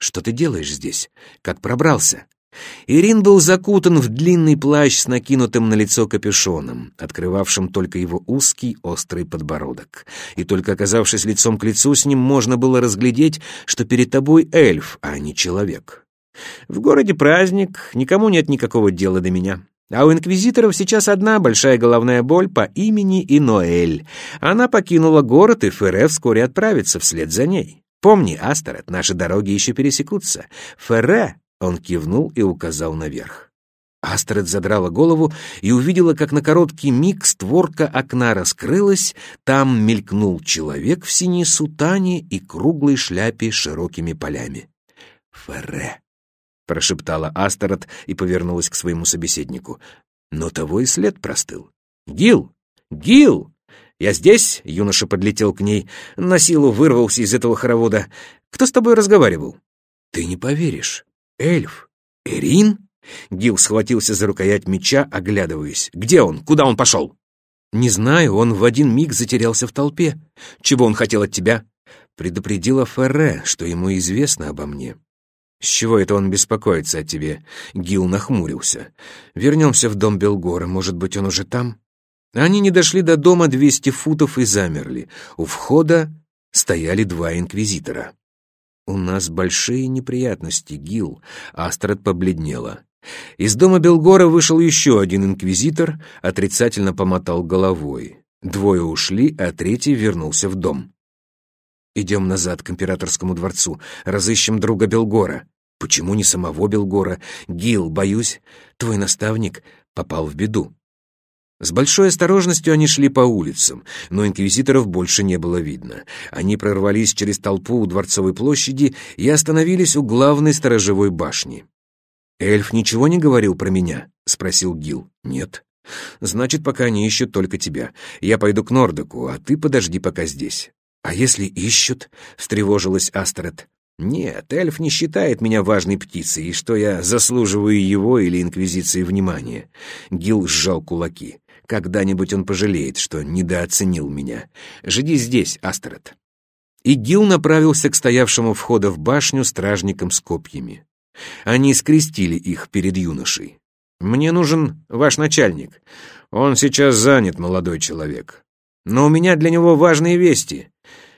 Что ты делаешь здесь? Как пробрался?» Ирин был закутан в длинный плащ с накинутым на лицо капюшоном, открывавшим только его узкий острый подбородок. И только оказавшись лицом к лицу с ним, можно было разглядеть, что перед тобой эльф, а не человек. «В городе праздник, никому нет никакого дела до меня. А у инквизиторов сейчас одна большая головная боль по имени Иноэль. Она покинула город, и Ферре вскоре отправится вслед за ней. Помни, Астерет, наши дороги еще пересекутся. Ферре он кивнул и указал наверх. Астрид задрала голову и увидела, как на короткий миг створка окна раскрылась, там мелькнул человек в синей сутане и круглой шляпе с широкими полями. «Ферре», — прошептала Астерот и повернулась к своему собеседнику. Но того и след простыл. «Гил! Гил!» «Я здесь?» — юноша подлетел к ней, на силу вырвался из этого хоровода. «Кто с тобой разговаривал?» «Ты не поверишь. Эльф? Эрин? Гил схватился за рукоять меча, оглядываясь. Где он? Куда он пошел? Не знаю, он в один миг затерялся в толпе. Чего он хотел от тебя? Предупредила Ферре, что ему известно обо мне. «С чего это он беспокоится о тебе?» Гил нахмурился. «Вернемся в дом Белгора. Может быть, он уже там?» Они не дошли до дома двести футов и замерли. У входа стояли два инквизитора. «У нас большие неприятности, Гил», — Астрид побледнела. Из дома Белгора вышел еще один инквизитор, отрицательно помотал головой. Двое ушли, а третий вернулся в дом. «Идем назад к императорскому дворцу, разыщем друга Белгора». «Почему не самого Белгора? Гил, боюсь, твой наставник попал в беду». С большой осторожностью они шли по улицам, но инквизиторов больше не было видно. Они прорвались через толпу у Дворцовой площади и остановились у главной сторожевой башни. «Эльф ничего не говорил про меня?» — спросил Гил. «Нет». «Значит, пока они ищут только тебя. Я пойду к Нордеку, а ты подожди пока здесь». «А если ищут?» — встревожилась Астрид. «Нет, эльф не считает меня важной птицей, и что я заслуживаю его или Инквизиции внимания». Гил сжал кулаки. Когда-нибудь он пожалеет, что недооценил меня. Жди здесь, Астерет». И Гил направился к стоявшему входа в башню стражникам с копьями. Они скрестили их перед юношей. «Мне нужен ваш начальник. Он сейчас занят, молодой человек. Но у меня для него важные вести.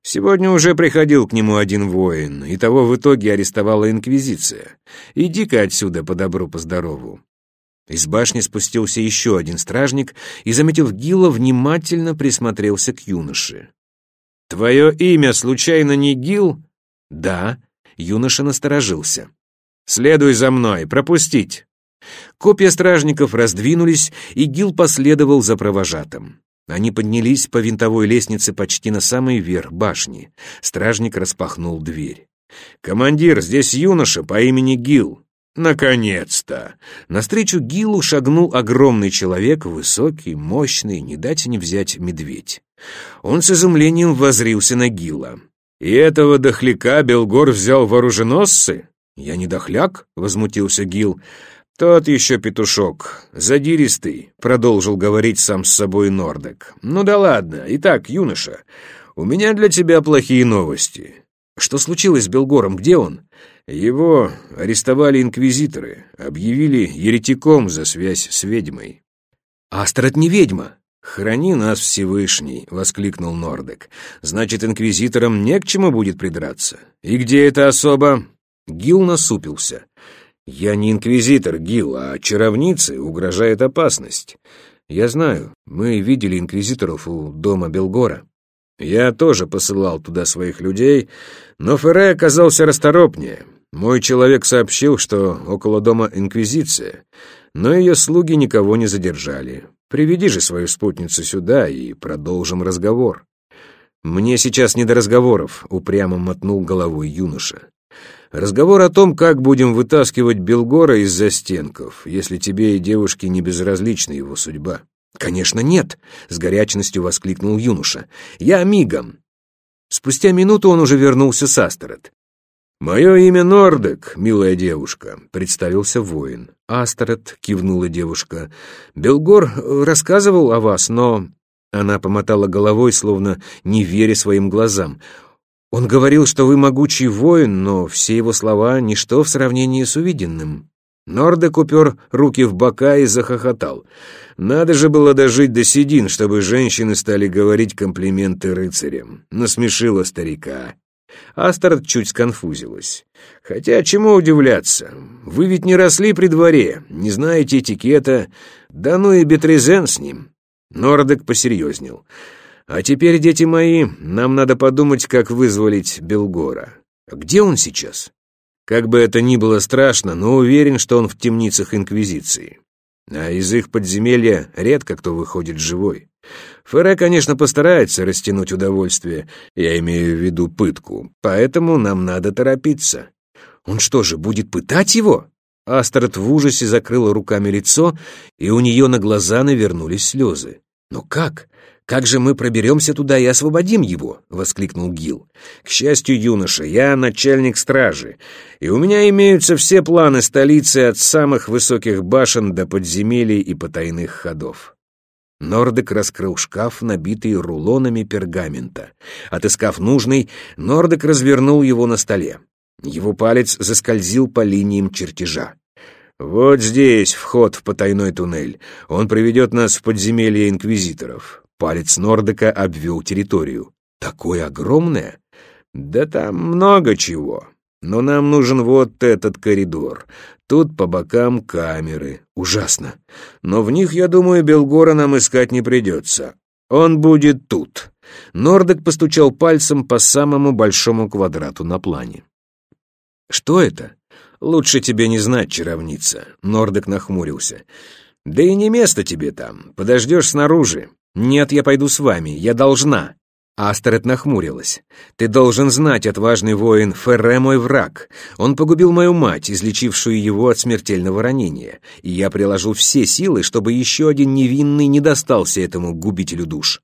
Сегодня уже приходил к нему один воин, и того в итоге арестовала Инквизиция. Иди-ка отсюда по добру, по здорову. Из башни спустился еще один стражник и, заметив Гила, внимательно присмотрелся к юноше. «Твое имя случайно не Гил?» «Да», — юноша насторожился. «Следуй за мной, пропустить!» Копья стражников раздвинулись, и Гил последовал за провожатым. Они поднялись по винтовой лестнице почти на самый верх башни. Стражник распахнул дверь. «Командир, здесь юноша по имени Гил. Наконец-то! Навстречу Гилу шагнул огромный человек, высокий, мощный, не дать не взять медведь. Он с изумлением возрился на Гила. «И этого дохляка Белгор взял вооруженосцы?» «Я не дохляк», — возмутился Гил. «Тот еще петушок, задиристый», — продолжил говорить сам с собой Нордек. «Ну да ладно. Итак, юноша, у меня для тебя плохие новости». «Что случилось с Белгором? Где он?» Его арестовали инквизиторы, объявили еретиком за связь с ведьмой. «Астрид не ведьма!» «Храни нас, Всевышний!» — воскликнул Нордек. «Значит, инквизиторам не к чему будет придраться. И где эта особа?» Гил насупился. «Я не инквизитор, Гил, а чаровнице угрожает опасность. Я знаю, мы видели инквизиторов у дома Белгора. Я тоже посылал туда своих людей, но Ферре оказался расторопнее. Мой человек сообщил, что около дома Инквизиция, но ее слуги никого не задержали. Приведи же свою спутницу сюда и продолжим разговор. Мне сейчас не до разговоров, упрямо мотнул головой юноша. Разговор о том, как будем вытаскивать Белгора из застенков, если тебе и девушке не безразлична его судьба. Конечно, нет, с горячностью воскликнул юноша. Я мигом. Спустя минуту он уже вернулся с Астерет. «Мое имя Нордек, милая девушка», — представился воин. «Астерет», — кивнула девушка. «Белгор рассказывал о вас, но...» Она помотала головой, словно не веря своим глазам. Он говорил, что вы могучий воин, но все его слова — ничто в сравнении с увиденным. Нордек упер руки в бока и захохотал. Надо же было дожить до седин, чтобы женщины стали говорить комплименты рыцарям. Насмешила старика. Астард чуть сконфузилась. «Хотя чему удивляться? Вы ведь не росли при дворе, не знаете этикета. Да ну и Бетрезен с ним». Нордек посерьезнел. А теперь, дети мои, нам надо подумать, как вызволить Белгора. Где он сейчас? Как бы это ни было страшно, но уверен, что он в темницах Инквизиции. А из их подземелья редко кто выходит живой. Ферре, конечно, постарается растянуть удовольствие, я имею в виду пытку, поэтому нам надо торопиться. Он что же, будет пытать его? Астрид в ужасе закрыла руками лицо, и у нее на глаза навернулись слезы. Но как? «Как же мы проберемся туда и освободим его?» — воскликнул Гил. «К счастью, юноша, я начальник стражи, и у меня имеются все планы столицы от самых высоких башен до подземелий и потайных ходов». Нордек раскрыл шкаф, набитый рулонами пергамента. Отыскав нужный, Нордек развернул его на столе. Его палец заскользил по линиям чертежа. «Вот здесь вход в потайной туннель. Он приведет нас в подземелье инквизиторов. Палец Нордека обвел территорию. «Такое огромное?» «Да там много чего. Но нам нужен вот этот коридор. Тут по бокам камеры. Ужасно. Но в них, я думаю, Белгора нам искать не придется. Он будет тут». Нордек постучал пальцем по самому большому квадрату на плане. «Что это?» «Лучше тебе не знать, чаровница», — Нордек нахмурился. «Да и не место тебе там. Подождешь снаружи. «Нет, я пойду с вами, я должна». Астерет нахмурилась. «Ты должен знать, отважный воин, Ферре мой враг. Он погубил мою мать, излечившую его от смертельного ранения, и я приложу все силы, чтобы еще один невинный не достался этому губителю душ».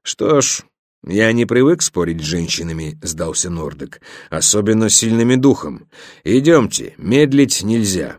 «Что ж, я не привык спорить с женщинами», — сдался Нордек, «особенно сильными духом. Идемте, медлить нельзя».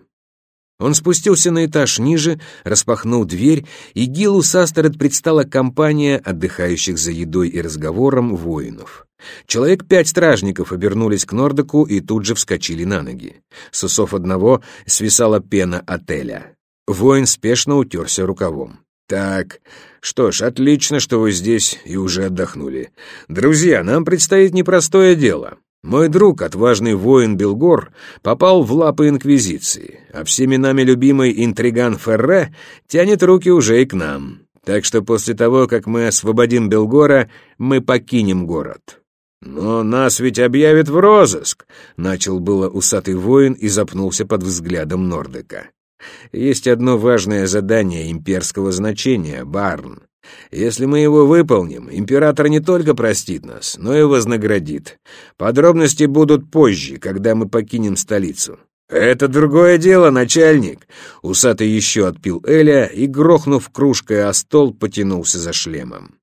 Он спустился на этаж ниже, распахнул дверь, и Гилу Састерет предстала компания отдыхающих за едой и разговором воинов. Человек пять стражников обернулись к Нордеку и тут же вскочили на ноги. С усов одного свисала пена отеля. Воин спешно утерся рукавом. «Так, что ж, отлично, что вы здесь и уже отдохнули. Друзья, нам предстоит непростое дело. Мой друг, отважный воин Белгор, попал в лапы Инквизиции, а всеми нами любимый интриган Ферре тянет руки уже и к нам. Так что после того, как мы освободим Белгора, мы покинем город. «Но нас ведь объявят в розыск!» — начал было усатый воин и запнулся под взглядом Нордека. «Есть одно важное задание имперского значения, Барн. Если мы его выполним, император не только простит нас, но и вознаградит. Подробности будут позже, когда мы покинем столицу. «Это другое дело, начальник!» Усатый еще отпил Эля и, грохнув кружкой о стол, потянулся за шлемом.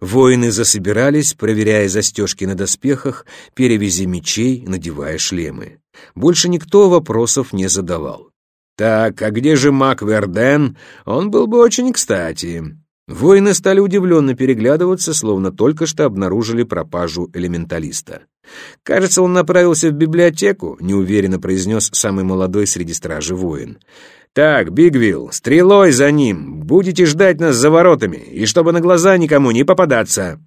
Воины засобирались, проверяя застежки на доспехах, перевязи мечей, надевая шлемы. Больше никто вопросов не задавал. «Так, а где же маг Верден? Он был бы очень кстати». Воины стали удивленно переглядываться, словно только что обнаружили пропажу элементалиста. «Кажется, он направился в библиотеку», — неуверенно произнес самый молодой среди стражи воин. «Так, Бигвилл, стрелой за ним! Будете ждать нас за воротами, и чтобы на глаза никому не попадаться!»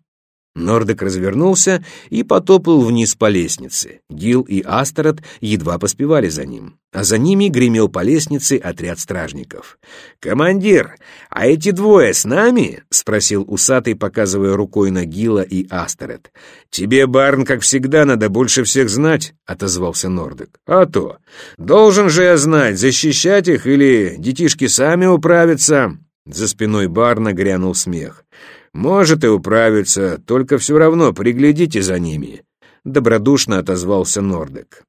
Нордек развернулся и потопал вниз по лестнице. Гил и Астерот едва поспевали за ним, а за ними гремел по лестнице отряд стражников. «Командир, а эти двое с нами?» — спросил усатый, показывая рукой на Гила и Астерет. «Тебе, Барн, как всегда, надо больше всех знать», — отозвался Нордек. «А то! Должен же я знать, защищать их или детишки сами управятся?» За спиной Барна грянул смех. Может и управиться, только все равно приглядите за ними», — добродушно отозвался Нордек.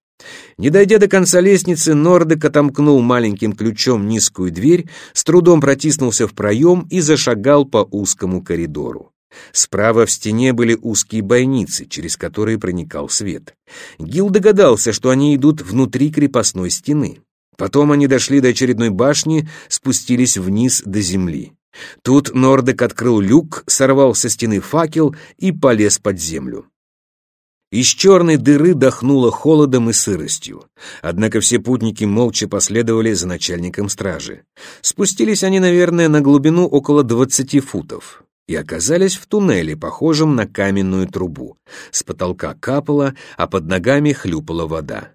Не дойдя до конца лестницы, Нордек отомкнул маленьким ключом низкую дверь, с трудом протиснулся в проем и зашагал по узкому коридору. Справа в стене были узкие бойницы, через которые проникал свет. Гил догадался, что они идут внутри крепостной стены. Потом они дошли до очередной башни, спустились вниз до земли. Тут Нордек открыл люк, сорвал со стены факел и полез под землю. Из черной дыры дохнуло холодом и сыростью. Однако все путники молча последовали за начальником стражи. Спустились они, наверное, на глубину около двадцати футов и оказались в туннеле, похожем на каменную трубу. С потолка капало, а под ногами хлюпала вода.